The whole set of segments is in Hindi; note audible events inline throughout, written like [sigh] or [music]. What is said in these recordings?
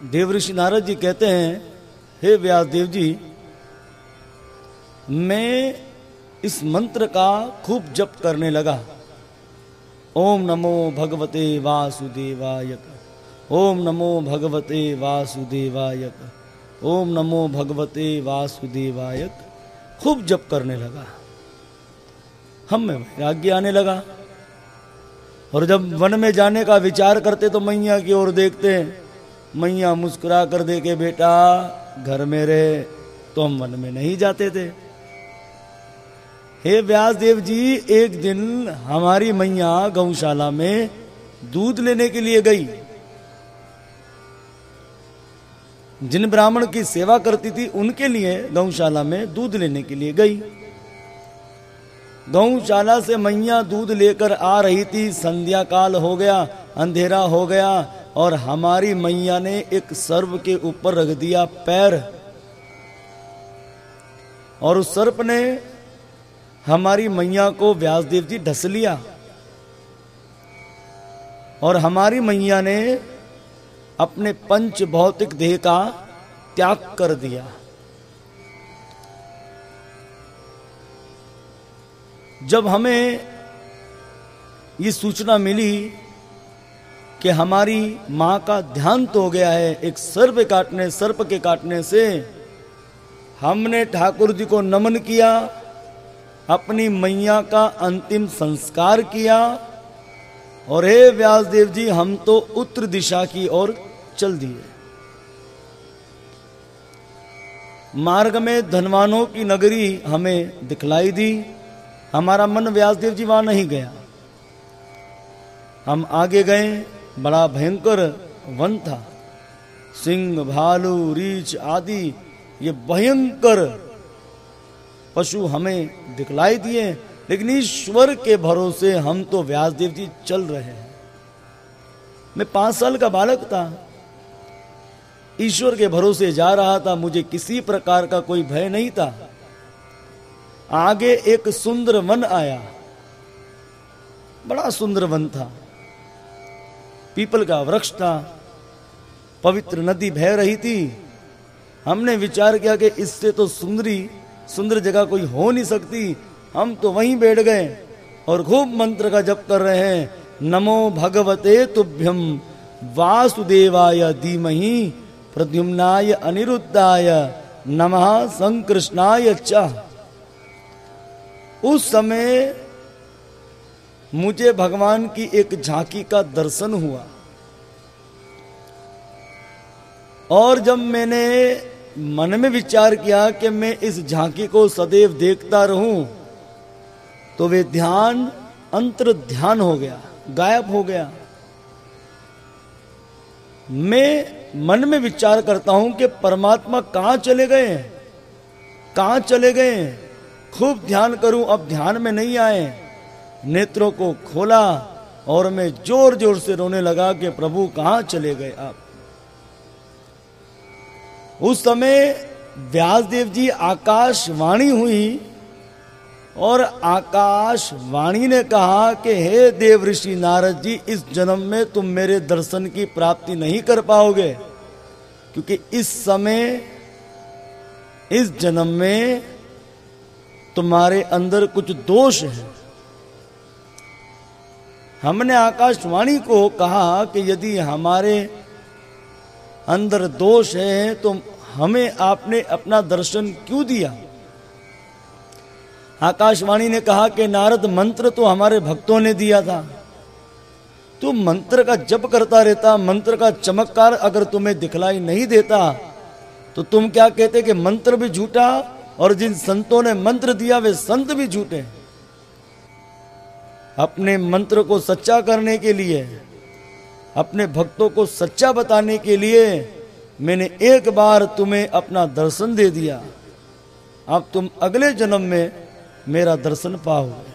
देव ऋषि नारद जी कहते हैं, हे व्यास देव जी, मैं इस मंत्र का खूब जप करने लगा। ओम नमो भगवते वासुदेवाय ओम नमो भगवते वासुदेवाय ओम नमो भगवते वासुदेवाय खूब जप करने लगा। हम में वैराग्य आने लगा। और जब वन में जाने का विचार करते तो मैया की ओर देखते मैया मुस्कुरा कर दे के बेटा, घर में रहे तो हम वन में नहीं जाते थे। हे व्यास देव जी, एक दिन हमारी मैया गौशाला में दूध लेने के लिए गई। जिन ब्राह्मण की सेवा करती थी, उनके लिए गौशाला में दूध लेने के लिए गई। गौशाला से मैया दूध लेकर आ रही थी। संध्या काल हो गया, अंधेरा हो गया और हमारी मैया ने एक सर्प के ऊपर रख दिया पैर। और उस सर्प ने हमारी मैया को व्यासदेव जी ढस लिया। और हमारी मैया ने अपने पंच भौतिक देह का त्याग कर दिया। जब हमें ये सूचना मिली कि हमारी माँ का ध्यान तो हो गया है, एक सर्प काटने, सर्प के काटने से। हमने ठाकुर जी को नमन किया, अपनी मैया का अंतिम संस्कार किया, और हे व्यासदेव जी, हम तो उत्तर दिशा की ओर चल दिए। मार्ग में धनवानों की नगरी हमें दिखलाई दी। हमारा मन व्यासदेव जी वहाँ नहीं गया। हम आगे गए बड़ा भयंकर वन था। सिंह, भालू, रीछ आदि, ये भयंकर पशु हमें दिखलाई दिए, लेकिन ईश्वर के भरोसे हम तो व्यासदेव जी चल रहे हैं। मैं पाँच साल का बालक था। ईश्वर के भरोसे जा रहा था, मुझे किसी प्रकार का कोई भय नहीं था। आगे एक सुंदर वन आया। बड़ा सुंदर वन था। पीपल का वृक्ष था। पवित्र नदी बह रही थी। हमने विचार किया कि इससे तो सुंदरी, सुंदर जगह कोई हो नहीं सकती। हम तो वहीं बैठ गए और खूब मंत्र का जप कर रहे हैं। नमो भगवते तुभ्यम वासुदेवाय धीमहि प्रद्युम्नाय अनिरुद्धाय नमः संकृष्णाय च। उस समय मुझे भगवान की एक झांकी का दर्शन हुआ। और जब मैंने मन में विचार किया कि मैं इस झांकी को सदैव देखता रहूँ तो वे ध्यान, अंतर ध्यान हो गया, गायब हो गया। मैं मन में विचार करता हूँ कि परमात्मा कहाँ चले गए कहाँ चले गए खूब ध्यान करूँ, अब ध्यान में नहीं आए नेत्रों को खोला और मैं ज़ोर ज़ोर से रोने लगा कि प्रभु कहाँ चले गए आप? उस समय व्यासदेव जी आकाशवाणी हुई और आकाशवाणी ने कहा कि, हे देव ऋषि नारद जी, इस जन्म में तुम मेरे दर्शन की प्राप्ति नहीं कर पाओगे, क्योंकि इस समय, इस जन्म में तुम्हारे अंदर कुछ दोष है। हमने आकाशवाणी को कहा कि यदि हमारे अंदर दोष है तो हमें आपने अपना दर्शन क्यों दिया? आकाशवाणी ने कहा कि नारद मंत्र तो हमारे भक्तों ने दिया था। तू मंत्र का जप करता रहता, मंत्र का चमत्कार अगर तुम्हें दिखलाई नहीं देता तो तुम क्या कहते कि मंत्र भी झूठा और जिन संतों ने मंत्र दिया, वे संत भी झूठे? अपने मंत्र को सच्चा करने के लिए, अपने भक्तों को सच्चा बताने के लिए मैंने एक बार तुम्हें अपना दर्शन दे दिया। अब तुम अगले जन्म में मेरा दर्शन पाओगे।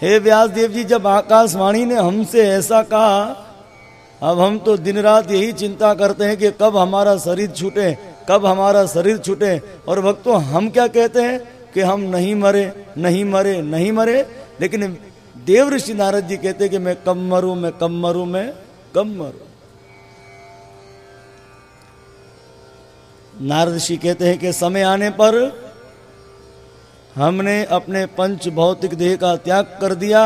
हे व्यास देव जी, जब आकाशवाणी ने हमसे ऐसा कहा, अब हम तो दिन रात यही चिंता करते हैं कि कब हमारा शरीर छूटे, कब हमारा शरीर छूटे। और भक्तों, हम क्या कहते हैं कि हम नहीं मरे नहीं मरे नहीं मरे? लेकिन देव ऋषि नारद जी कहते कि मैं कब मरू, मैं कब मरू, मैं कब मरू? नारद ऋषि कहते हैं कि समय आने पर हमने अपने पंच भौतिक देह का त्याग कर दिया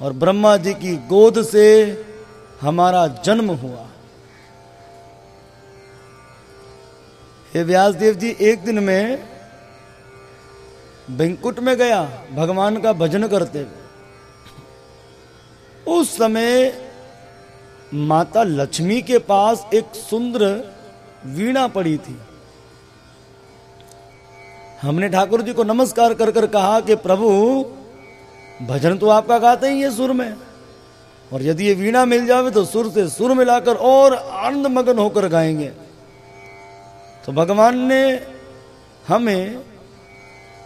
और ब्रह्मा जी की गोद से हमारा जन्म हुआ। हे व्यासदेव जी, एक दिन में बैंकुट में गया, भगवान का भजन करते हुए। उस समय माता लक्ष्मी के पास एक सुंदर वीणा पड़ी थी। हमने ठाकुर जी को नमस्कार कर कर कहा कि प्रभु, भजन तो आपका गाते ही है सुर में, और यदि ये वीणा मिल जावे तो सुर से सुर मिलाकर और आनंद मगन होकर गाएँगे। तो भगवान ने हमें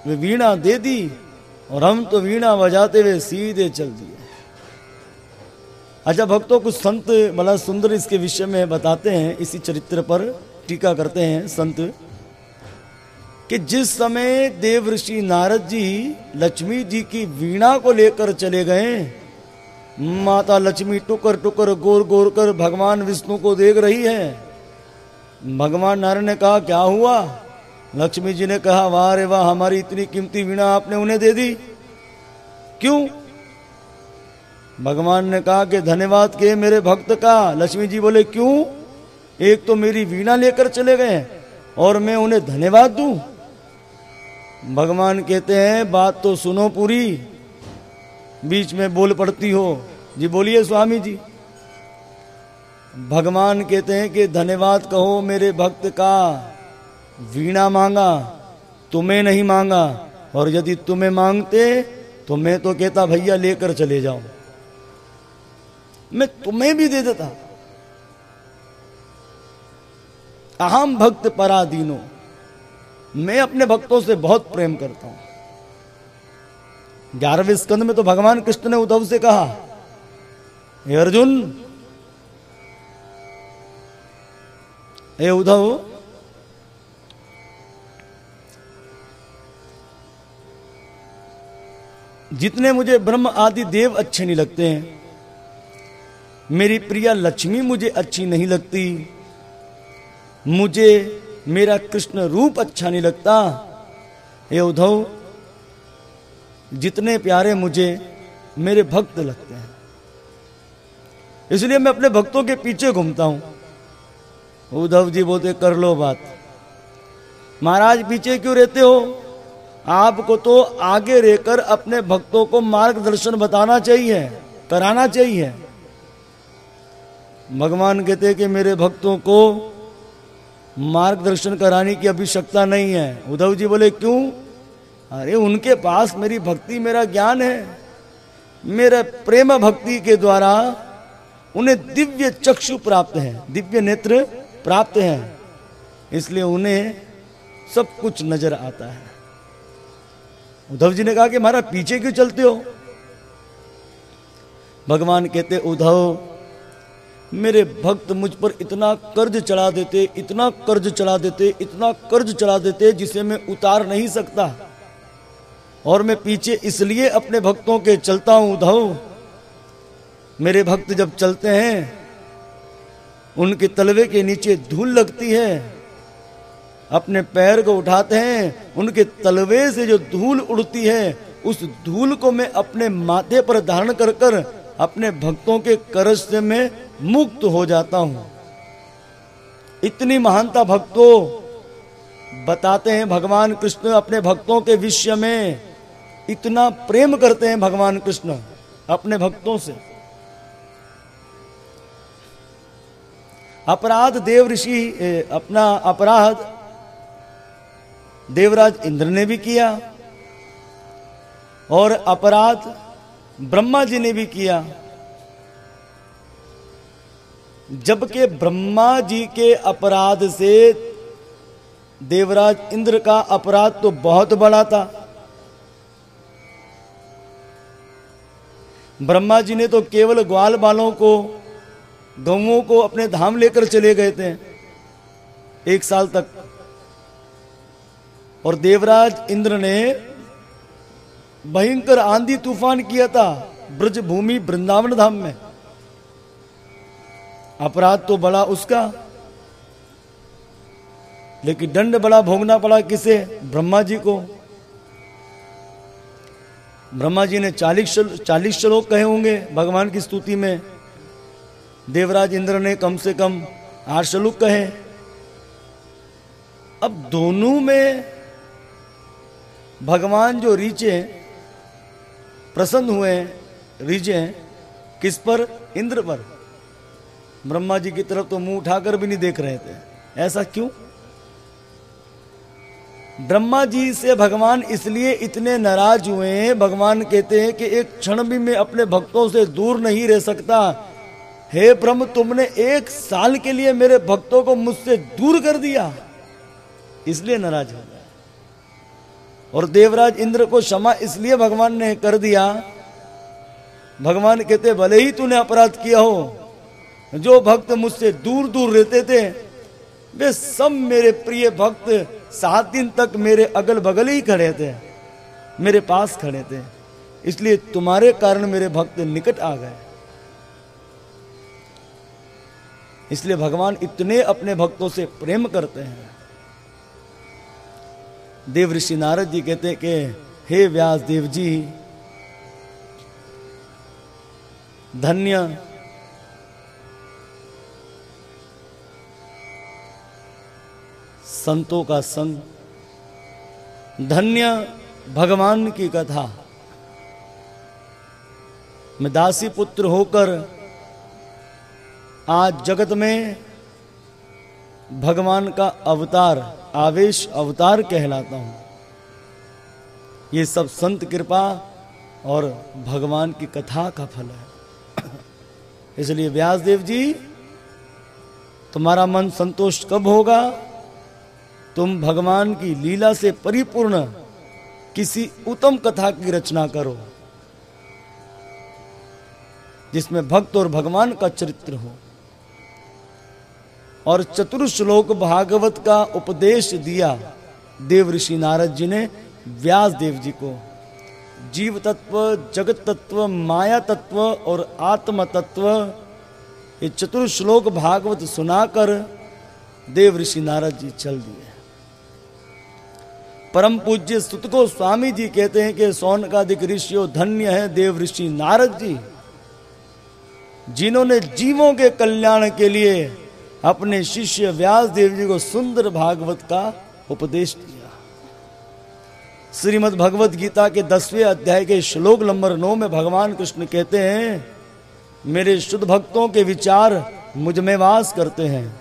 वे वीणा दे दी और हम तो वीणा बजाते हुए सीधे चल दिए। अच्छा भक्तों, कुछ संत बड़ा सुंदर इसके विषय में बताते हैं, इसी चरित्र पर टीका करते हैं संत, कि जिस समय देव ऋषि नारद जी लक्ष्मी जी की वीणा को लेकर चले गए, माता लक्ष्मी टुकर टुकर, गोर गोर कर भगवान विष्णु को देख रही है। भगवान नारायण ने कहा, क्या हुआ? लक्ष्मी जी ने कहा, वाह रे वाह, हमारी इतनी कीमती वीणा आपने उन्हें दे दी। क्यों? भगवान ने कहा कि, धन्यवाद के मेरे भक्त का। लक्ष्मी जी बोले, क्यों? एक तो मेरी वीणा लेकर चले गए और मैं उन्हें धन्यवाद दूँ। भगवान कहते हैं, बात तो सुनो पूरी। बीच में बोल पड़ती हो। जी बोलिए स्वामी जी। भगवान कहते हैं कि, धन्यवाद कहो मेरे भक्त का। वीणा मांगा, तुम्हें नहीं मांगा, और यदि तुम्हें मांगते तो मैं तो कहता, भैया, लेकर चले जाओ। मैं तुम्हें भी दे देता। अहम भक्त पराधीनो, मैं अपने भक्तों से बहुत प्रेम करता हूँ। ग्यारहवें स्कंद में तो भगवान कृष्ण ने उद्धव से कहा अर्जुन, हे उद्धव जितने मुझे ब्रह्म आदि देव अच्छे नहीं लगते हैं, मेरी प्रिया लक्ष्मी मुझे अच्छी नहीं लगती, मुझे मेरा कृष्ण रूप अच्छा नहीं लगता। हे उद्धव, जितने प्यारे मुझे मेरे भक्त लगते हैं। इसलिए मैं अपने भक्तों के पीछे घूमता हूँ। उद्धव जी बोलते, कर लो बात। महाराज पीछे क्यों रहते हो? आपको तो आगे रहकर अपने भक्तों को मार्गदर्शन बताना चाहिए, कराना चाहिए। भगवान कहते कि मेरे भक्तों को मार्गदर्शन कराने की आवश्यकता नहीं है। उद्धव जी बोले, क्यों? अरे, उनके पास मेरी भक्ति, मेरा ज्ञान है। मेरे प्रेम भक्ति के द्वारा उन्हें दिव्य चक्षु प्राप्त है, दिव्य नेत्र प्राप्त है। इसलिए उन्हें सब कुछ नज़र आता है। उद्धव जी ने कहा कि हमारा पीछे क्यों चलते हो? भगवान कहते, उद्धव, मेरे भक्त मुझ पर इतना कर्ज चढ़ा देते, इतना कर्ज चढ़ा देते, इतना कर्ज चढ़ा देते, जिसे मैं उतार नहीं सकता। और मैं पीछे इसलिए अपने भक्तों के चलता हूँ, उद्धव। मेरे भक्त जब चलते हैं, उनके तलवे के नीचे धूल लगती है। अपने पैर को उठाते हैं, उनके तलवे से जो धूल उड़ती है, उस धूल को मैं अपने माथे पर धारण कर कर अपने भक्तों के करज से मैं मुक्त हो जाता हूँ। इतनी महानता भक्तों, बताते हैं भगवान कृष्ण अपने भक्तों के विषय में। इतना प्रेम करते हैं भगवान कृष्ण अपने भक्तों से। अपराध देव ऋषि अपना अपराध देवराज इंद्र ने भी किया और अपराध ब्रह्मा जी ने भी किया। जबकि ब्रह्मा जी के अपराध से देवराज इंद्र का अपराध तो बहुत बड़ा था। ब्रह्मा जी ने तो केवल ग्वाल बालों को गौों को अपने धाम लेकर चले गए थे। एक साल तक और देवराज इंद्र ने भयंकर आंधी तूफ़ान किया था ब्रज भूमि वृंदावन धाम में। अपराध तो बड़ा उसका, लेकिन दंड बड़ा भोगना पड़ा किसे? ब्रह्मा जी को। ब्रह्मा जी ने चालीस चालीस श्लोक कहे होंगे भगवान की स्तुति में। देवराज इंद्र ने कम से कम आठ श्लोक कहे। अब दोनों में भगवान जो रीचे प्रसन्न हुए रीचे किस पर? इंद्र पर। ब्रह्मा जी की तरफ़ तो मुँह उठाकर भी नहीं देख रहे थे। ऐसा क्यों? ब्रह्मा जी से भगवान इसलिए इतने नाराज़ हुए हैं, भगवान कहते हैं कि एक क्षण भी मैं अपने भक्तों से दूर नहीं रह सकता। हे ब्रह्म, तुमने एक साल के लिए मेरे भक्तों को मुझसे दूर कर दिया। इसलिए नाराज़ हो गया और देवराज इंद्र को क्षमा इसलिए भगवान ने कर दिया। भगवान कहते, भले ही तूने अपराध किया हो, जो भक्त मुझसे दूर दूर रहते थे, वे सब मेरे प्रिय भक्त सात दिन तक मेरे अगल बगल ही खड़े थे, मेरे पास खड़े थे। इसलिए तुम्हारे कारण मेरे भक्त निकट आ गए। इसलिए भगवान इतने अपने भक्तों से प्रेम करते हैं। देव ऋषि नारद जी कहते कि, हे व्यास देव जी, धन्य संतों का संग, धन्य भगवान की कथा। मैं दासी पुत्र होकर आज जगत में भगवान का अवतार, आवेश अवतार कहलाता हूँ। ये सब संत कृपा और भगवान की कथा का फल है। इसलिए व्यासदेव जी, तुम्हारा मन संतोष कब होगा? तुम भगवान की लीला से परिपूर्ण किसी उत्तम कथा की रचना करो, जिसमें भक्त और भगवान का चरित्र हो। और चतुर्श्लोक भागवत का उपदेश दिया। देव ऋषि नारद जी ने, व्यास देव जी को। जीव तत्व, जगत तत्व, माया तत्व और आत्म तत्व, ये चतुर्श्लोक भागवत सुनाकर देव ऋषि नारद जी चल दिए। परम पूज्य सुत को स्वामी जी कहते हैं कि सोन का दिक ऋषियों, धन्य है देव ऋषि नारद जी, जिन्होंने जीवों के कल्याण के लिए अपने शिष्य व्यास देव जी को सुंदर भागवत का उपदेश दिया। श्रीमद भगवत गीता के दसवें अध्याय के श्लोक नंबर नौ में भगवान कृष्ण कहते हैं, मेरे शुद्ध भक्तों के विचार मुझमें वास करते हैं।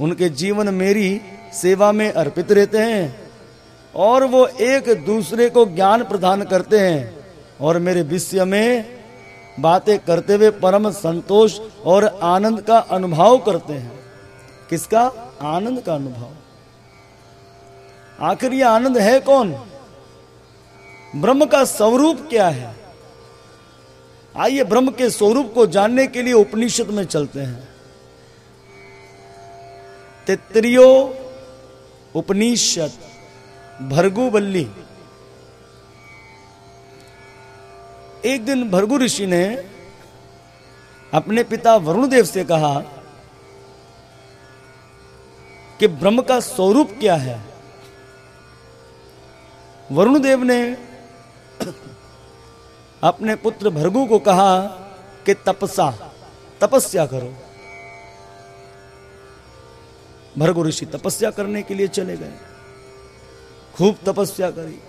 उनके जीवन मेरी सेवा में अर्पित रहते हैं और वो एक दूसरे को ज्ञान प्रदान करते हैं और मेरे विषय में बातें करते हुए परम संतोष और आनंद का अनुभव करते हैं। किसका? आनंद का अनुभव। आखिर यह आनंद है कौन? ब्रह्म का स्वरूप क्या है? आइए ब्रह्म के स्वरूप को जानने के लिए उपनिषद में चलते हैं। तित्रियो उपनिषद, भरगुवल्ली। एक दिन भरगु ऋषि ने अपने पिता वरुण देव से कहा कि ब्रह्म का स्वरूप क्या है? वरुण देव ने अपने पुत्र भरगु को कहा कि तपसा, तपस्या करो। भरगु ऋषि तपस्या करने के लिए चले गए। खूब तपस्या करी।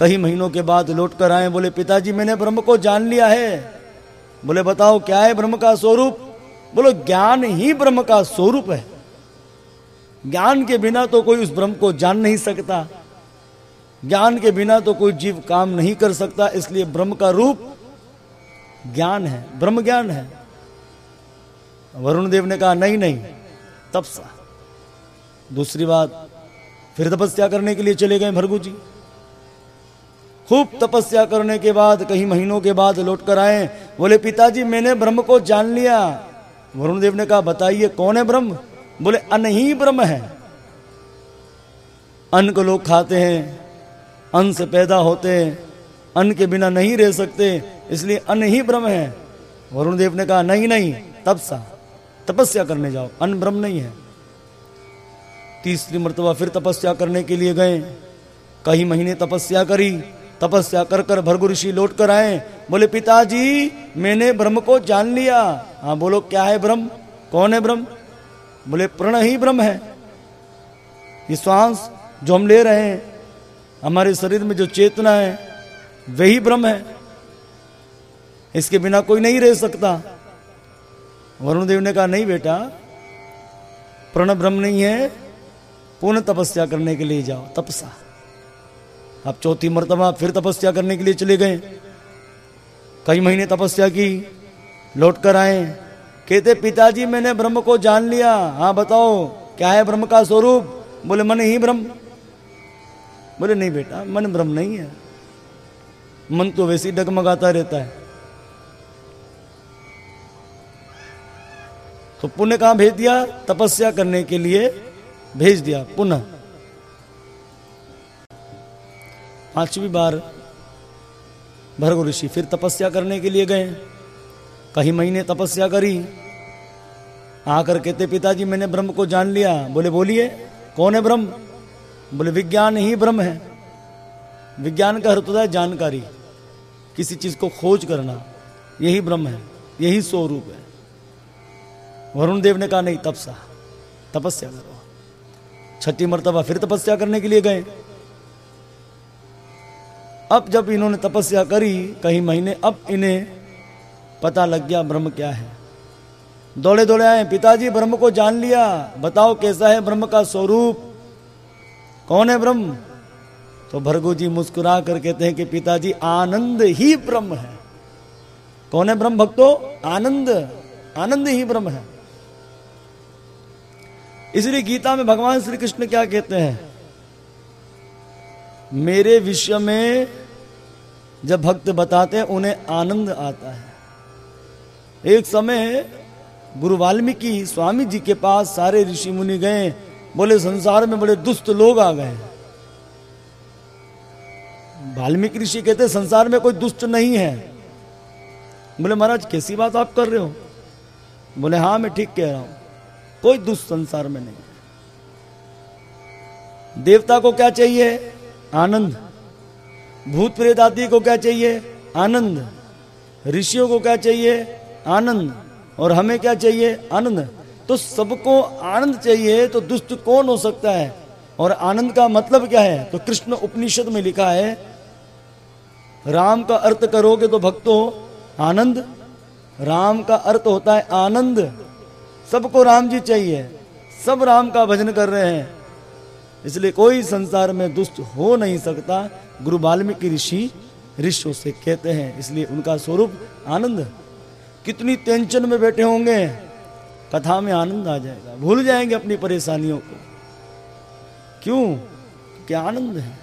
कई महीनों के बाद लौट कर आए, बोले, पिताजी, मैंने ब्रह्म को जान लिया है। बोले, बताओ, क्या है ब्रह्म का स्वरूप? बोलो, ज्ञान ही ब्रह्म का स्वरूप है। ज्ञान के बिना तो कोई उस ब्रह्म को जान नहीं सकता। ज्ञान के बिना तो कोई जीव काम नहीं कर सकता, इसलिए ब्रह्म का रूप ज्ञान है, ब्रह्म ज्ञान है। वरुण देव ने कहा, नहीं नहीं तब सा दूसरी बात, फिर तपस्या करने के लिए चले गए भरगु जी खूब तपस्या करने के बाद, कहीं महीनों के बाद लौट कर आए। बोले, पिताजी, मैंने ब्रह्म को जान लिया। वरुण देव ने कहा, बताइए, कौन है ब्रह्म? बोले, अन्न ही ब्रह्म है। अन्न को लोग खाते हैं, अन्न से पैदा होते हैं, अन्न के बिना नहीं रह सकते, इसलिए अन्न ही ब्रह्म है। वरुण देव ने कहा, नहीं नहीं तब सा तपस्या करने जाओ, अन्न ब्रह्म नहीं है। तीसरी मरतबा फिर तपस्या करने के लिए गए। कई महीने तपस्या करी तपस्या कर कर भरगु ऋषि लौट कर आए। बोले, पिताजी, मैंने ब्रह्म को जान लिया। हाँ बोलो, क्या है ब्रह्म? कौन है ब्रह्म? बोले, प्रण ही ब्रह्म है। ये श्वास जो हम ले रहे हैं, हमारे शरीर में जो चेतना है, वही ब्रह्म है। इसके बिना कोई नहीं रह सकता। वरुण देव ने कहा, नहीं बेटा, प्रण ब्रह्म नहीं है। पूर्ण तपस्या करने के लिए जाओ, तपसा। अब चौथी मरतबा फिर तपस्या करने के लिए चले गए। कई महीने तपस्या की, लौट कर आए। कहते, पिताजी, मैंने ब्रह्म को जान लिया। हाँ बताओ, क्या है ब्रह्म का स्वरूप? बोले, मन ही ब्रह्म। बोले, नहीं बेटा, मन ब्रह्म नहीं है। मन तो वैसे ही डगमगाता रहता है। तो पुण्य कहाँ भेज दिया? तपस्या करने के लिए भेज दिया, पुनः। पांचवी बार भर्ग ऋषि फिर तपस्या करने के लिए गए। कई महीने तपस्या करी। आकर कहते, पिताजी, मैंने ब्रह्म को जान लिया। बोले, बोलिए, कौन है ब्रह्म? बोले, विज्ञान ही ब्रह्म है। विज्ञान का अर्थ जानकारी। किसी चीज़ को खोज करना, यही ब्रह्म है, यही स्वरूप है। वरुण देव ने कहा, नहीं, तपसा, तपस्या करो। छठी मरतबा फिर तपस्या करने के लिए गए। अब जब इन्होंने तपस्या करी कई महीने, अब इन्हें पता लग गया ब्रह्म क्या है। दौड़े दौड़े आए, पिताजी, ब्रह्म को जान लिया। बताओ कैसा है ब्रह्म का स्वरूप? कौन है ब्रह्म? तो भरगु जी मुस्कुरा कर कहते हैं कि पिताजी, आनंद ही ब्रह्म है। कौन है ब्रह्म भक्तो? आनंद। आनंद ही ब्रह्म है। इसलिए गीता में भगवान श्री कृष्ण क्या कहते हैं? मेरे विषय में जब भक्त बताते हैं, उन्हें आनंद आता है। एक समय गुरु वाल्मीकि स्वामी जी के पास सारे ऋषि मुनि गए, बोले, संसार में बड़े दुष्ट लोग आ गए वाल्मीकि ऋषि कहते, संसार में कोई दुष्ट नहीं है। बोले, महाराज, कैसी बात आप कर रहे हो? बोले हाँ मैं ठीक कह रहा हूँ। कोई दुष्ट संसार में नहीं देवता को क्या चाहिए? आनंद। भूत प्रेत आदि को क्या चाहिए? आनंद। ऋषियों को क्या चाहिए? आनंद। और हमें क्या चाहिए? आनंद। तो सबको आनंद चाहिए तो दुष्ट कौन हो सकता है? और आनंद का मतलब क्या है? तो कृष्ण उपनिषद में लिखा है, राम का अर्थ करोगे तो भक्तों, आनंद। राम का अर्थ होता है आनंद। सबको राम जी चाहिए। सब राम का भजन कर रहे हैं। इसलिए कोई संसार में दुष्ट हो नहीं सकता। गुरु वाल्मीकि ऋषि ऋषि से कहते हैं, इसलिए उनका स्वरूप आनंद। कितनी टेंशन में बैठे होंगे, कथा में आनंद आ जाएगा। भूल जाएँगे अपनी परेशानियों को। क्यों? क्या आनंद है।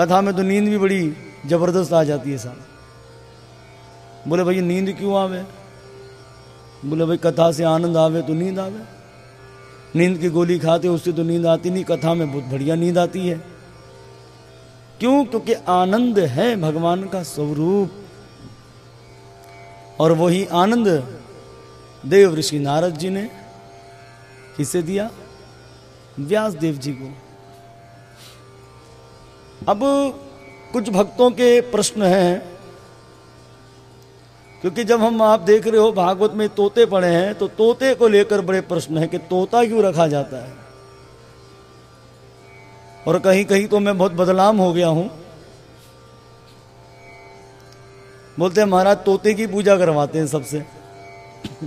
कथा में तो नींद भी बड़ी ज़बरदस्त आ जाती है साहब बोले, भाई, नींद क्यों आवे? बोले, भाई, कथा से आनंद आवे तो नींद आवे। नींद की गोली खाते उससे तो नींद आती नहीं, कथा में बहुत बढ़िया नींद आती है। क्यों? क्योंकि आनंद है भगवान का स्वरूप। और वही आनंद देव ऋषि नारद जी ने किसे दिया? व्यास देव जी को। अब कुछ भक्तों के प्रश्न हैं। क्योंकि जब हम आप देख रहे हो भागवत में तोते पड़े हैं तो तोते को लेकर बड़े प्रश्न है कि तोता क्यों रखा जाता है? और कहीं कहीं तो मैं बहुत बदलाम हो गया हूँ। बोलते हैं, महाराज, तोते की पूजा करवाते हैं सबसे। [clears throat]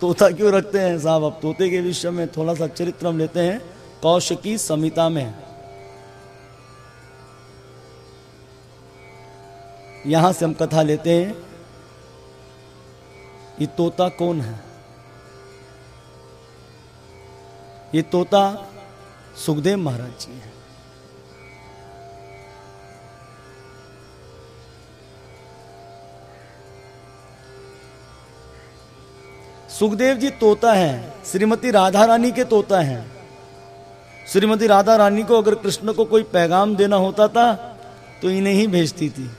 तोता क्यों रखते हैं साहब? अब तोते के विषय में थोड़ा सा चरित्र हम लेते हैं। कौशिकी समिता में यहाँ से हम कथा लेते हैं, ये तोता कौन है? ये तोता सुखदेव महाराज जी हैं। सुखदेव जी तोता है, श्रीमती राधा रानी के तोता हैं। श्रीमती राधा रानी को अगर कृष्ण को कोई पैगाम देना होता था तो इन्हें ही भेजती थी।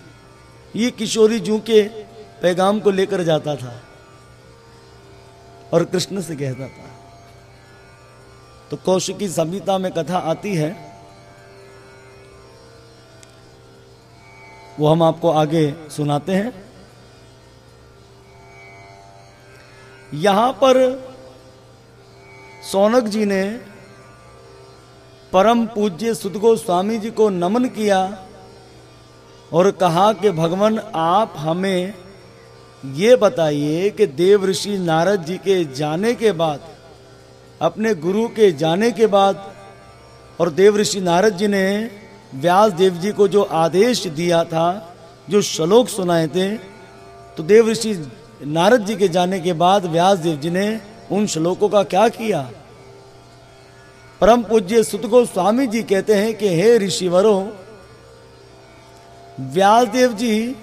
ये किशोरी जू के पैगाम को लेकर जाता था और कृष्ण से कहता था तो कौशिकी संहिता में कथा आती है, वो हम आपको आगे सुनाते हैं। यहाँ पर सोनक जी ने परम पूज्य सुदगो स्वामी जी को नमन किया और कहा कि भगवान, आप हमें ये बताइए कि देव ऋषि नारद जी के जाने के बाद, अपने गुरु के जाने के बाद, और देव ऋषि नारद जी ने व्यास देव जी को जो आदेश दिया था, जो श्लोक सुनाए थे तो देव ऋषि नारद जी के जाने के बाद व्यास देव जी ने उन श्लोकों का क्या किया? परम पूज्य सुतगो स्वामी जी कहते हैं कि, हे ऋषिवरों व्यासदेव जी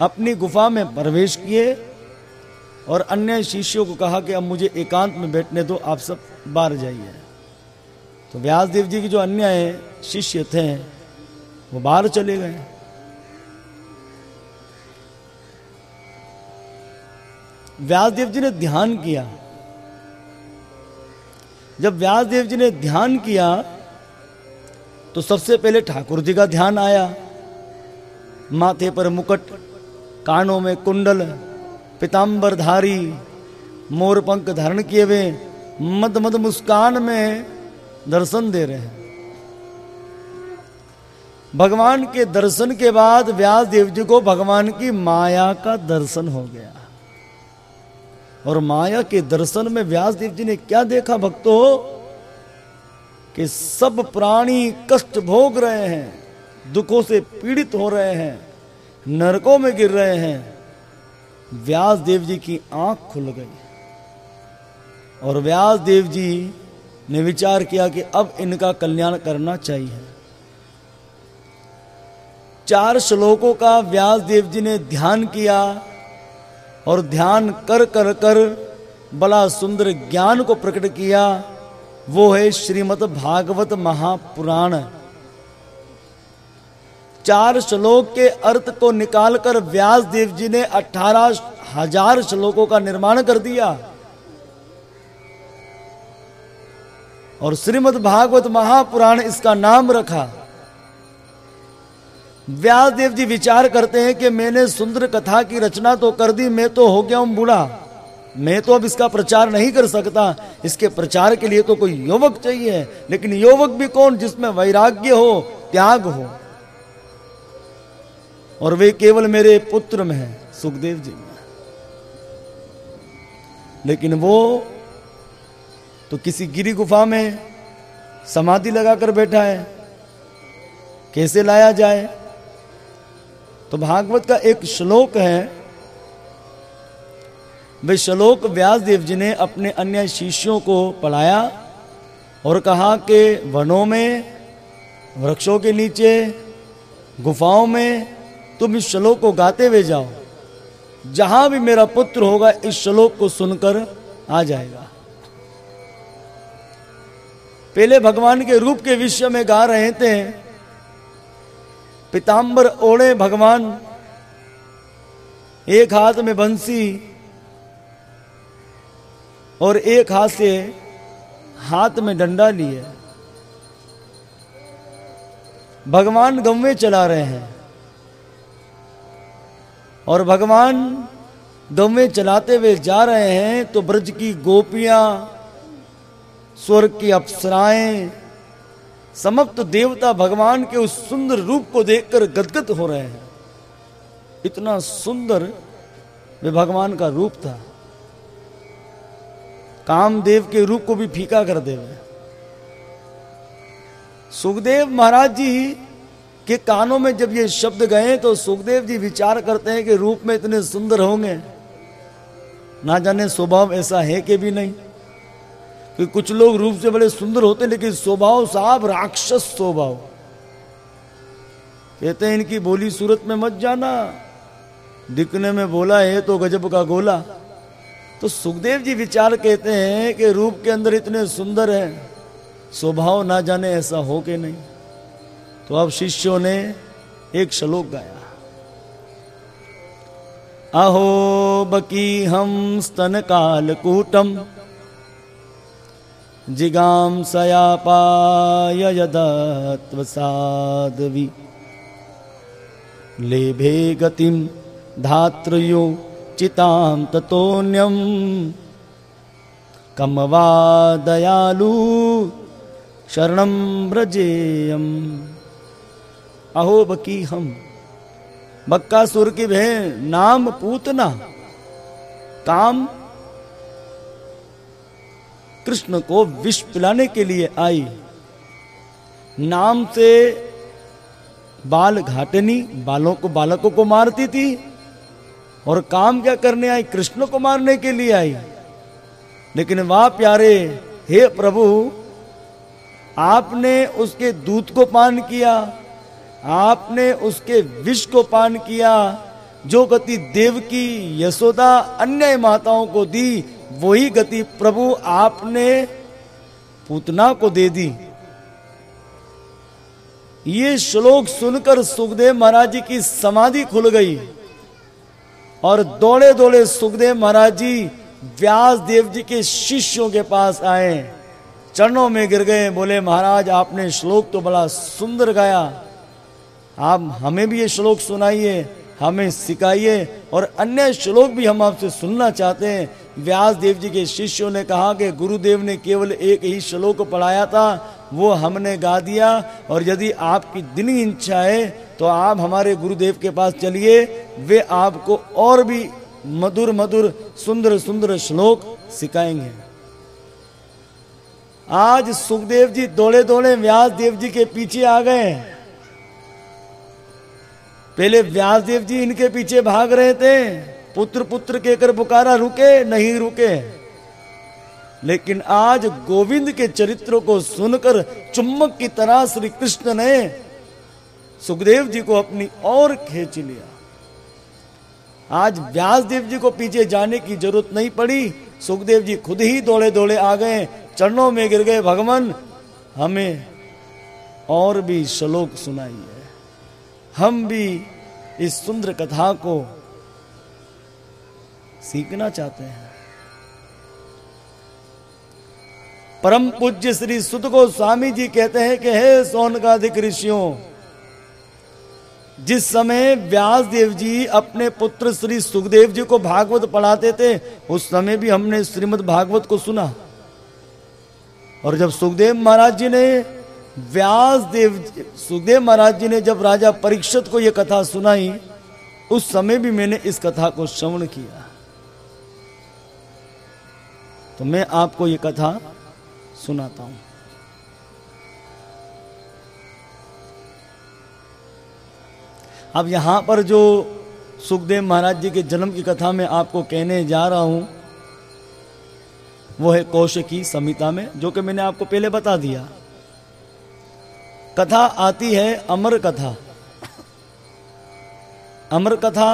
अपनी गुफा में प्रवेश किए और अन्य शिष्यों को कहा कि अब मुझे एकांत में बैठने दो, आप सब बाहर जाइए। तो व्यासदेव जी के जो अन्य शिष्य थे, वो बाहर चले गए। व्यासदेव जी ने ध्यान किया। जब व्यासदेव जी ने ध्यान किया तो सबसे पहले ठाकुर जी का ध्यान आया। माथे पर मुकुट, कानों में कुंडल पिताम्बर धारी मोर पंख धारण किए हुए, मद मद मुस्कान में दर्शन दे रहे हैं। भगवान के दर्शन के बाद व्यास देव जी को भगवान की माया का दर्शन हो गया। और माया के दर्शन में व्यास देव जी ने क्या देखा, भक्तों? कि सब प्राणी कष्ट भोग रहे हैं, दुखों से पीड़ित हो रहे हैं, नरकों में गिर रहे हैं। व्यास देव जी की आँख खुल गई। और व्यास देव जी ने विचार किया कि अब इनका कल्याण करना चाहिए। चार श्लोकों का व्यास देव जी ने ध्यान किया और ध्यान कर कर कर बड़ा सुंदर ज्ञान को प्रकट किया। वो है श्रीमद भागवत महापुराण। चार श्लोक के अर्थ को निकालकर व्यास देव जी ने अठारह हज़ार श्लोकों का निर्माण कर दिया। और श्रीमद भागवत महापुराण इसका नाम रखा। व्यास देव जी विचार करते हैं कि मैंने सुंदर कथा की रचना तो कर दी, मैं तो हो गया हूँ बूढ़ा। मैं तो अब इसका प्रचार नहीं कर सकता। इसके प्रचार के लिए तो कोई युवक चाहिए। लेकिन युवक भी कौन जिसमें वैराग्य हो, त्याग हो? और वे केवल मेरे पुत्र में है, सुखदेव जी। में लेकिन वो तो किसी गिरी गुफा में समाधि लगाकर बैठा है। कैसे लाया जाए? तो भागवत का एक श्लोक है वे श्लोक व्यास देव जी ने अपने अन्य शिष्यों को पढ़ाया और कहा कि वनों में, वृक्षों के नीचे, गुफाओं में तुम इस श्लोक को गाते हुए जाओ। जहाँ भी मेरा पुत्र होगा, इस श्लोक को सुनकर आ जाएगा। पहले भगवान के रूप के विषय में गा रहे थे। पिताम्बर ओढ़े भगवान, एक हाथ में बंसी और एक हाथ से हाथ में डंडा लिए। भगवान गवे चला रहे हैं। और भगवान गवे चलाते हुए जा रहे हैं तो ब्रज की गोपियाँ, स्वर्ग की अप्सराएँ, समस्त देवता भगवान के उस सुंदर रूप को देखकर गदगद हो रहे हैं। इतना सुंदर वे भगवान का रूप था। कामदेव के रूप को भी फीका कर देवे। सुखदेव महाराज जी के कानों में जब ये शब्द गए तो सुखदेव जी विचार करते हैं कि रूप में इतने सुंदर होंगे। ना जाने स्वभाव ऐसा है कि भी नहीं। कि कुछ लोग रूप से बड़े सुंदर होते लेकिन स्वभाव साहब राक्षस स्वभाव। कहते हैं, इनकी बोली सूरत में मत जाना। दिखने में बोला है तो गजब का गोला। तो सुखदेव जी विचार कहते हैं कि रूप के अंदर इतने सुंदर है, स्वभाव ना जाने ऐसा हो के नहीं। तो अब शिष्यों ने एक श्लोक गाया। अहो बकी हम स्तन काल कूटम जिगांसयापाय यदत्वसाध्वी लेभे गतिम धातृयो चितां ततोऽन्यम् कम वा दयालु, शरणं व्रजेयम्। अहो बकी हम, बक्कासुर की बहन, नाम पूतना। काम, कृष्ण को विष पिलाने के लिए आई। नाम से बाल घाटनी बालों को, बालकों को मारती थी। और काम क्या करने आई? कृष्ण को मारने के लिए आई। लेकिन वाह प्यारे, हे प्रभु, आपने उसके दूध को पान किया, आपने उसके विष को पान किया, जो गति देव की यशोदा अन्य माताओं को दी, वही गति प्रभु आपने पूतना को दे दी। ये श्लोक सुनकर सुखदेव महाराज जी की समाधि खुल गई। और दौड़े दौड़े सुखदेव महाराज जी व्यास देव जी के शिष्यों के पास आए। चरणों में गिर गए, बोले, महाराज, आपने श्लोक तो बड़ा सुंदर गाया। आप हमें भी ये श्लोक सुनाइए, हमें सिखाइए और अन्य श्लोक भी हम आपसे सुनना चाहते हैं। व्यास देव जी के शिष्यों ने कहा कि गुरुदेव ने केवल एक ही श्लोक पढ़ाया था, वो हमने गा दिया, और यदि आपकी दिनी इच्छा है तो आप हमारे गुरुदेव के पास चलिए, वे आपको और भी मधुर मधुर सुंदर सुंदर श्लोक सिखाएँगे। आज सुखदेव जी दौड़े दौड़े व्यास देव जी के पीछे आ गए पहले व्यास देव जी इनके पीछे भाग रहे थे। पुत्र पुत्र के कर पुकारा, रुके, नहीं रुके। लेकिन आज गोविंद के चरित्रों को सुनकर चुम्बक की तरह श्री कृष्ण ने सुखदेव जी को अपनी ओर खींच लिया। आज व्यास देव जी को पीछे जाने की ज़रूरत नहीं पड़ी। सुखदेव जी खुद ही दौड़े दौड़े आ गए, चरणों में गिर गए। भगवान, हमें और भी श्लोक सुनाइए। हम भी इस सुंदर कथा को सीखना चाहते हैं। परम पूज्य श्री सुत को स्वामी जी कहते हैं कि हे सोन का ऋषियों, जिस समय व्यास देव जी अपने पुत्र श्री सुखदेव जी को भागवत पढ़ाते थे, उस समय भी हमने श्रीमद भागवत को सुना। और जब सुखदेव महाराज जी ने व्यास देव सुखदेव महाराज जी ने जब राजा परीक्षित को यह कथा सुनाई, उस समय भी मैंने इस कथा को श्रवण किया। तो मैं आपको ये कथा सुनाता हूँ। अब यहाँ पर जो सुखदेव महाराज जी के जन्म की कथा में आपको कहने जा रहा हूँ, वो है कौश की संहिता में, जो कि मैंने आपको पहले बता दिया। कथा आती है अमर कथा। अमर कथा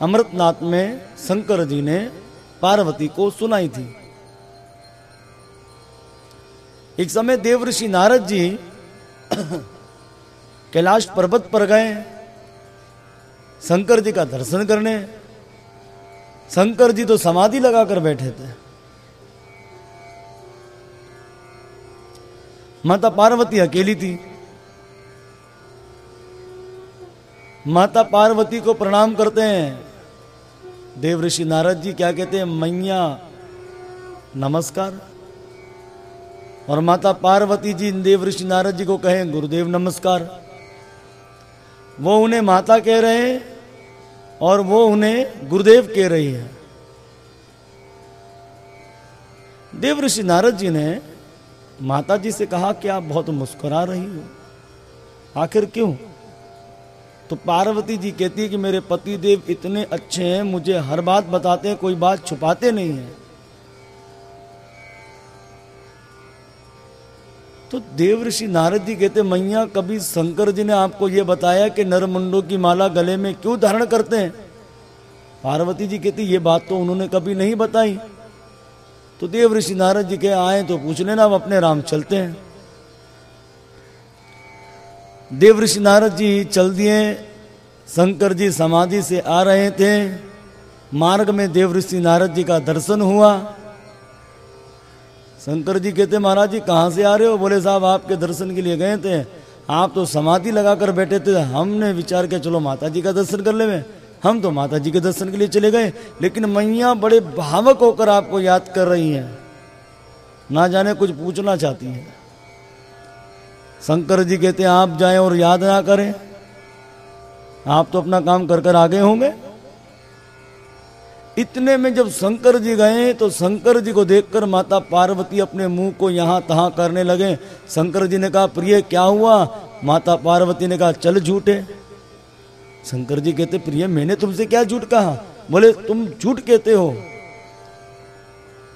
अमृतनाथ में शंकर जी ने पार्वती को सुनाई थी। एक समय देव ऋषि नारद जी [coughs] कैलाश पर्वत पर गए। शंकर जी का दर्शन करने। शंकर जी तो समाधि लगाकर बैठे थे। माता पार्वती अकेली थी। माता पार्वती को प्रणाम करते हैं। देव ऋषि नारद जी क्या कहते हैं, मैया, नमस्कार। और माता पार्वती जी देव ऋषि नारद जी को कहें, गुरुदेव, नमस्कार। वो उन्हें माता कह रहे हैं और वो उन्हें गुरुदेव कह रही है। देव ऋषि नारद जी ने माता जी से कहा कि आप बहुत मुस्कुरा रही हो? आखिर क्यों? तो पार्वती जी कहती है कि मेरे पति देव इतने अच्छे हैं, मुझे हर बात बताते हैं, कोई बात छुपाते नहीं है। तो देव ऋषि नारद जी कहते, मैया, कभी शंकर जी ने आपको यह बताया कि नरमुंडों की माला गले में क्यों धारण करते हैं? पार्वती जी कहती, ये बात तो उन्होंने कभी नहीं बताई। तो देव ऋषि नारद जी के आए तो पूछ लेना अब अपने राम चलते हैं। देव ऋषि नारद जी चल दिए, शंकर जी समाधि से आ रहे थे। मार्ग में देव ऋषि नारद जी का दर्शन हुआ। शंकर जी कहते, महाराज जी, कहाँ से आ रहे हो? बोले, साहब, आपके दर्शन के लिए गए थे। आप तो समाधि लगाकर बैठे थे। हमने विचार किया, चलो माता जी का दर्शन कर ले हम तो माता जी के दर्शन के लिए चले गए, लेकिन मैया बड़े भावक होकर आपको याद कर रही हैं। ना जाने कुछ पूछना चाहती हैं। शंकर जी कहते आप जाएँ और याद ना करें। आप तो अपना काम कर कर आगे होंगे। इतने में जब शंकर जी गए तो शंकर जी को देखकर माता पार्वती अपने मुँह को यहाँ तहां करने लगे। शंकर जी ने कहा, प्रिय, क्या हुआ? माता पार्वती ने कहा, चल झूठे। शंकर जी कहते, प्रिय, मैंने तुमसे क्या झूठ कहा? बोले, तुम झूठ कहते हो।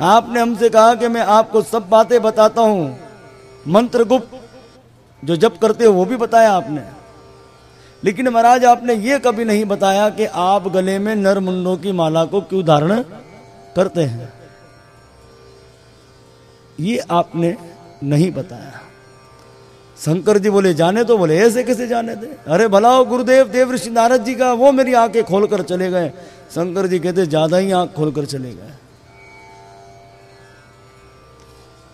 आपने हमसे कहा कि मैं आपको सब बातें बताता हूँ। मंत्र गुप्त जो जप करते हो वो भी बताया आपने। लेकिन महाराज, आपने ये कभी नहीं बताया कि आप गले में नर मुंडों की माला को क्यों धारण करते हैं? ये आपने नहीं बताया। शंकर जी बोले, जाने तो बोले, ऐसे कैसे जाने थे अरे भला हो, गुरुदेव, देव ऋषि नारद जी का, वो मेरी आँखें खोलकर चले गए। शंकर जी कहते, ज़्यादा ही आँख खोलकर चले गए।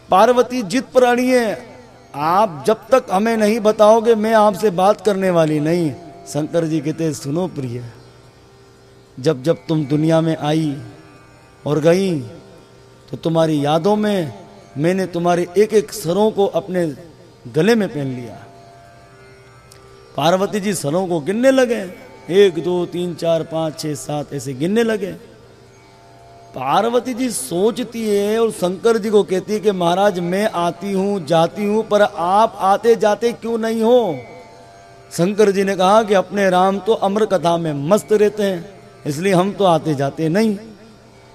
पार्वती जित प्राणी है आप जब तक हमें नहीं बताओगे, मैं आपसे बात करने वाली नहीं। शंकर जी कहते, सुनो प्रिय, जब जब तुम दुनिया में आई और गई तो तुम्हारी यादों में मैंने तुम्हारे एक एक सरों को अपने गले में पहन लिया। पार्वती जी सरों को गिनने लगे। एक, दो, तीन, चार, पाँच, छह, सात ऐसे गिनने लगे। पार्वती जी सोचती है और शंकर जी को कहती है कि महाराज, मैं आती हूँ, जाती हूँ, पर आप आते जाते क्यों नहीं हो? शंकर जी ने कहा कि अपने राम तो अमर कथा में मस्त रहते हैं, इसलिए हम तो आते जाते नहीं।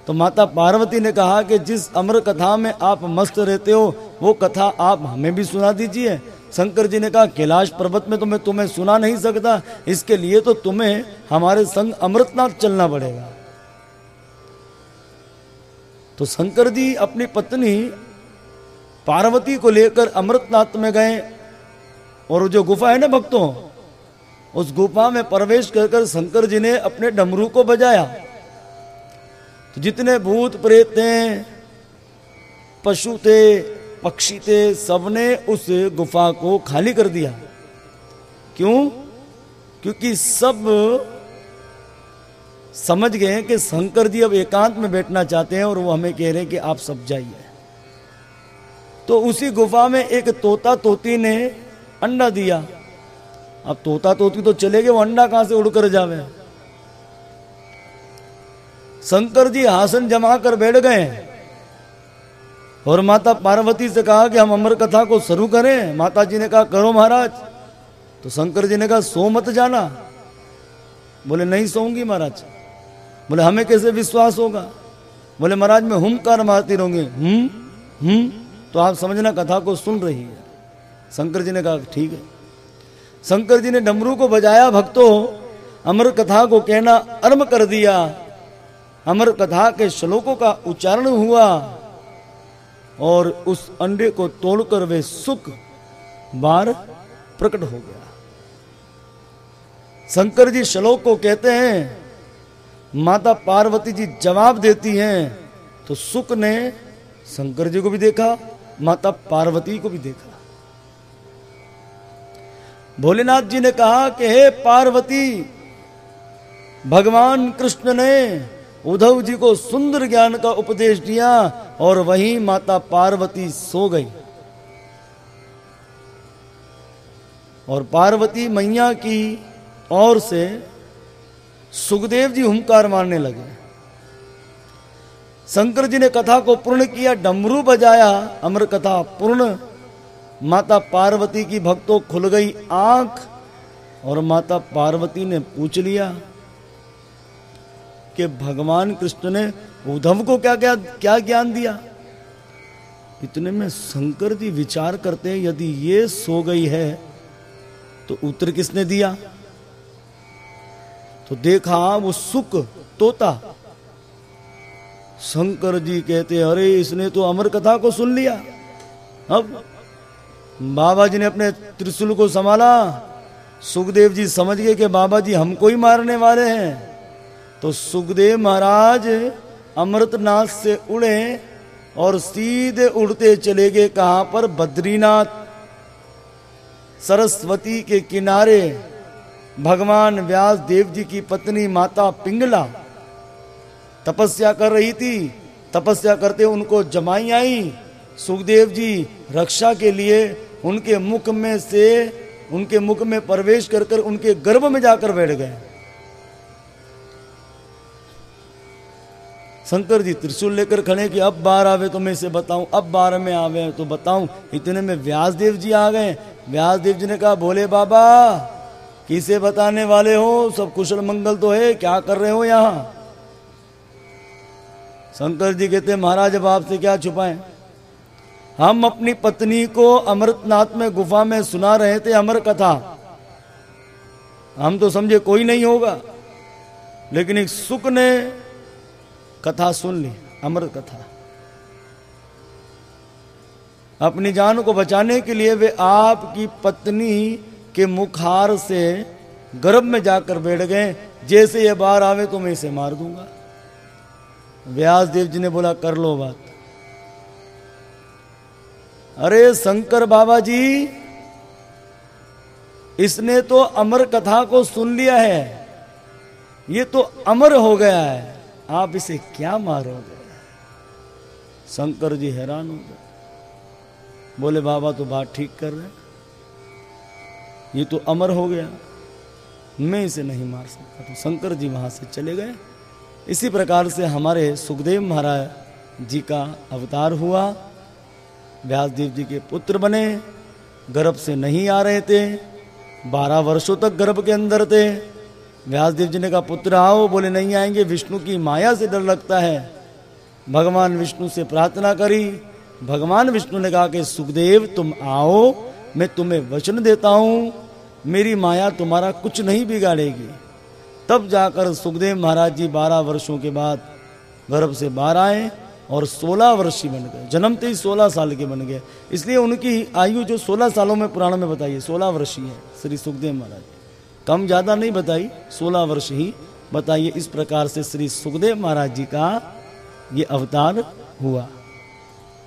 तो माता पार्वती ने कहा कि जिस अमर कथा में आप मस्त रहते हो, वो कथा आप हमें भी सुना दीजिए। शंकर जी ने कहा, कैलाश पर्वत में तो मैं तुम्हें सुना नहीं सकता, इसके लिए तो तुम्हें हमारे संग अमृतनाथ चलना पड़ेगा। तो शंकर जी अपनी पत्नी पार्वती को लेकर अमृतनाथ में गए और जो गुफा है ना भक्तों, उस गुफा में प्रवेश कर कर शंकर जी ने अपने डमरू को बजाया। तो जितने भूत प्रेत थे, पशु थे, पक्षी थे, सबने उस गुफा को खाली कर दिया। क्यों? क्योंकि सब समझ गए हैं कि शंकर जी अब एकांत में बैठना चाहते हैं और वो हमें कह रहे हैं कि आप सब जाइए। तो उसी गुफा में एक तोता तोती ने अंडा दिया। अब तोता तोती तो चले गए, वो अंडा कहाँ से उड़कर जावे? शंकर जी आसन जमा कर बैठ गए। और माता पार्वती से कहा कि हम अमर कथा को शुरू करें। माता जी ने कहा, करो महाराज। तो शंकर जी ने कहा, सो मत जाना। बोले, नहीं सोऊँगी महाराज। बोले, हमें कैसे विश्वास होगा? बोले, महाराज, मैं हुमकार मारती रहूँगी। हम्म हम्म तो आप समझना, कथा को सुन रही है। शंकर जी ने कहा, ठीक है। शंकर जी ने डमरू को बजाया, भक्तों, अमर कथा को कहना अर्म कर दिया। अमर कथा के श्लोकों का उच्चारण हुआ और उस अंडे को तोड़कर वे सुख बार प्रकट हो गया। शंकर जी श्लोक को कहते हैं माता पार्वती जी जवाब देती हैं तो सुख ने शंकर जी को भी देखा, माता पार्वती को भी देखा। भोलेनाथ जी ने कहा कि हे पार्वती, भगवान कृष्ण ने उद्धव जी को सुंदर ज्ञान का उपदेश दिया और वहीं माता पार्वती सो गई। और पार्वती मैया की ओर से सुखदेव जी हुंकार मारने लगे। शंकर जी ने कथा को पूर्ण किया, डमरू बजाया अमर कथा पूर्ण। माता पार्वती की भक्तों खुल गई आँख और माता पार्वती ने पूछ लिया कि भगवान कृष्ण ने उद्धव को क्या क्या क्या ज्ञान दिया? इतने में शंकर जी विचार करते हैं, यदि ये सो गई है तो उत्तर किसने दिया? तो देखा वो सुख तोता। शंकर जी कहते, अरे, इसने तो अमर कथा को सुन लिया। अब बाबा जी ने अपने त्रिशूल को संभाला। सुखदेव जी समझ गए कि बाबा जी हमको ही मारने वाले हैं। तो सुखदेव महाराज अमृतनाथ से उड़े और सीधे उड़ते चले गए कहाँ पर? बद्रीनाथ। सरस्वती के किनारे भगवान व्यास देव जी की पत्नी माता पिंगला तपस्या कर रही थी। तपस्या करते उनको जमाई आई। सुखदेव जी रक्षा के लिए उनके मुख में से, उनके मुख में प्रवेश कर कर उनके गर्भ में जाकर बैठ गए। शंकर जी त्रिशूल लेकर खड़े कि अब बार आवे तो मैं इसे बताऊँ, अब बार में आवे तो बताऊँ। इतने में व्यास देव जी आ गए। व्यास देव जी ने कहा बोले बाबा किसे बताने वाले हो? सब कुशल मंगल तो है, क्या कर रहे हो यहाँ? शंकर जी कहते, महाराज, अब आपसे क्या छुपाए? हम अपनी पत्नी को अमृतनाथ में गुफा में सुना रहे थे, अमर कथा। हम तो समझे कोई नहीं होगा, लेकिन एक सुख ने कथा सुन ली, अमर कथा। अपनी जान को बचाने के लिए वे आपकी पत्नी के मुखार से गर्भ में जाकर बैठ गए, जैसे ये बाहर आवे तो मैं इसे मार दूँगा। व्यास देव जी ने बोला, कर लो बात। अरे शंकर बाबा जी, इसने तो अमर कथा को सुन लिया है। ये तो अमर हो गया है। आप इसे क्या मारोगे? शंकर जी हैरान हो गए। बोले, बाबा तो बात ठीक कर रहे ये तो अमर हो गया। मैं इसे नहीं मार सकता। तो शंकर जी वहाँ से चले गए। इसी प्रकार से हमारे सुखदेव महाराज जी का अवतार हुआ। व्यासदेव जी के पुत्र बने। गर्भ से नहीं आ रहे थे। बारह वर्षों तक गर्भ के अंदर थे। व्यासदेव जी ने कहा, पुत्र आओ, बोले, नहीं आएँगे। विष्णु की माया से डर लगता है। भगवान विष्णु से प्रार्थना करी। भगवान विष्णु ने कहा कि, सुखदेव, तुम आओ। मैं तुम्हें वचन देता हूँ, मेरी माया तुम्हारा कुछ नहीं बिगाड़ेगी। तब जाकर सुखदेव महाराज जी बारह वर्षों के बाद गर्भ से बाहर आए और सोलह वर्षी बन गए। जन्मते ही सोलह साल के बन गए। इसलिए उनकी आयु जो सोलह सालों में पुराण में बताइए, सोलह वर्षीय है श्री सुखदेव महाराज कम ज़्यादा नहीं बताई, सोलह वर्ष ही बताइए। इस प्रकार से श्री सुखदेव महाराज जी का ये अवतार हुआ।